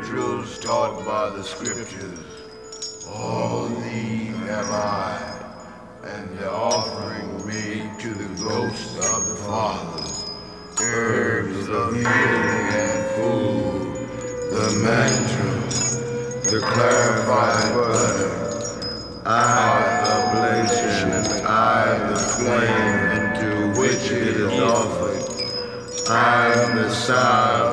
rituals taught by the scriptures. All these have I, and the offering made to the ghosts of the fathers, herbs of healing and food, the mantra, the clarified butter, I the and I the flame into which it is offered. I am the sire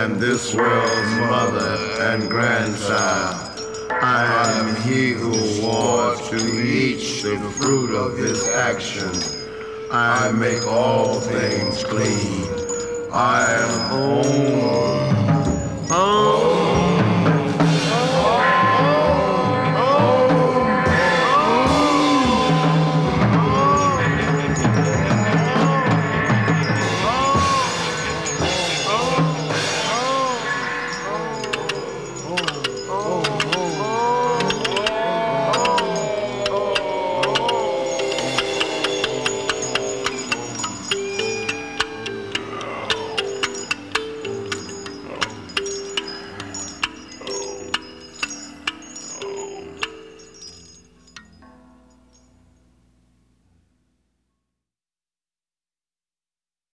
and this world's mother and grandsire. I am he who wards to each the fruit of his action. I make all things clean. I am Om. Om.